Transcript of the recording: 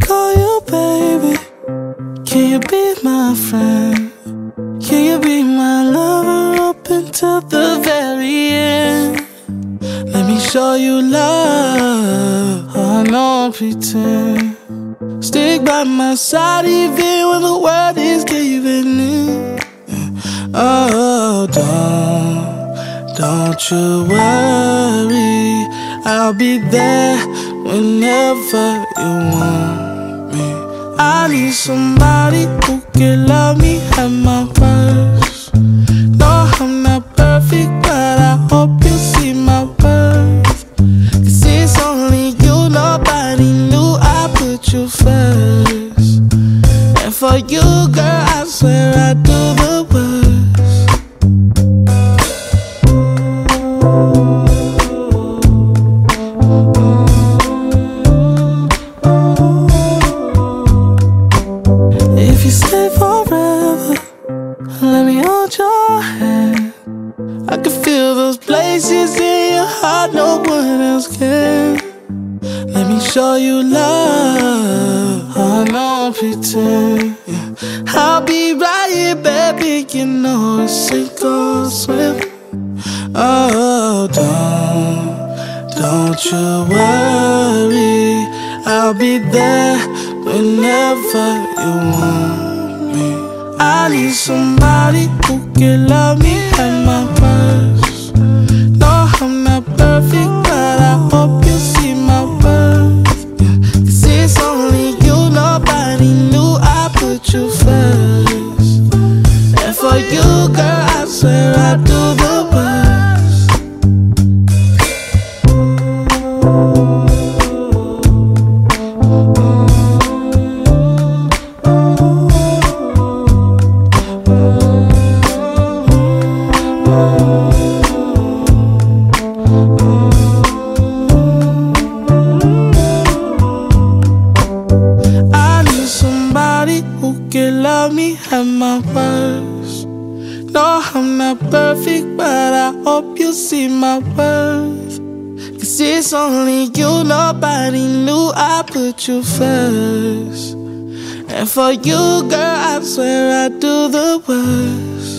call you baby? Can you be my friend? Can you be my lover up until the very end? Let me show you love, I don't pretend. Stick by my side even when the world is giving in. Oh, don't, don't you worry, I'll be there whenever you want. I need somebody who can love me at my worst. No, I'm not perfect, but I hope you see my worth. Cause it's only you, nobody knew I put you first. And for you, girl, I swear I do you stay forever, let me hold your hand. I can feel those places in your heart no one else can. Let me show you love. Oh, no pretend. I'll be right here, baby. You know it's sink or swim. Oh, don't, don't you worry. I'll be there whenever you want me. I need somebody who can love me at my worst. No, I'm not perfect, but I hope you see my worth. Cause it's only you, nobody knew I put you first. And for you, girl, I swear I do the somebody who can love me at my worst. No, I'm not perfect, but I hope you see my worth. Cause it's only you, nobody knew I put you first. And for you, girl, I swear I do the worst.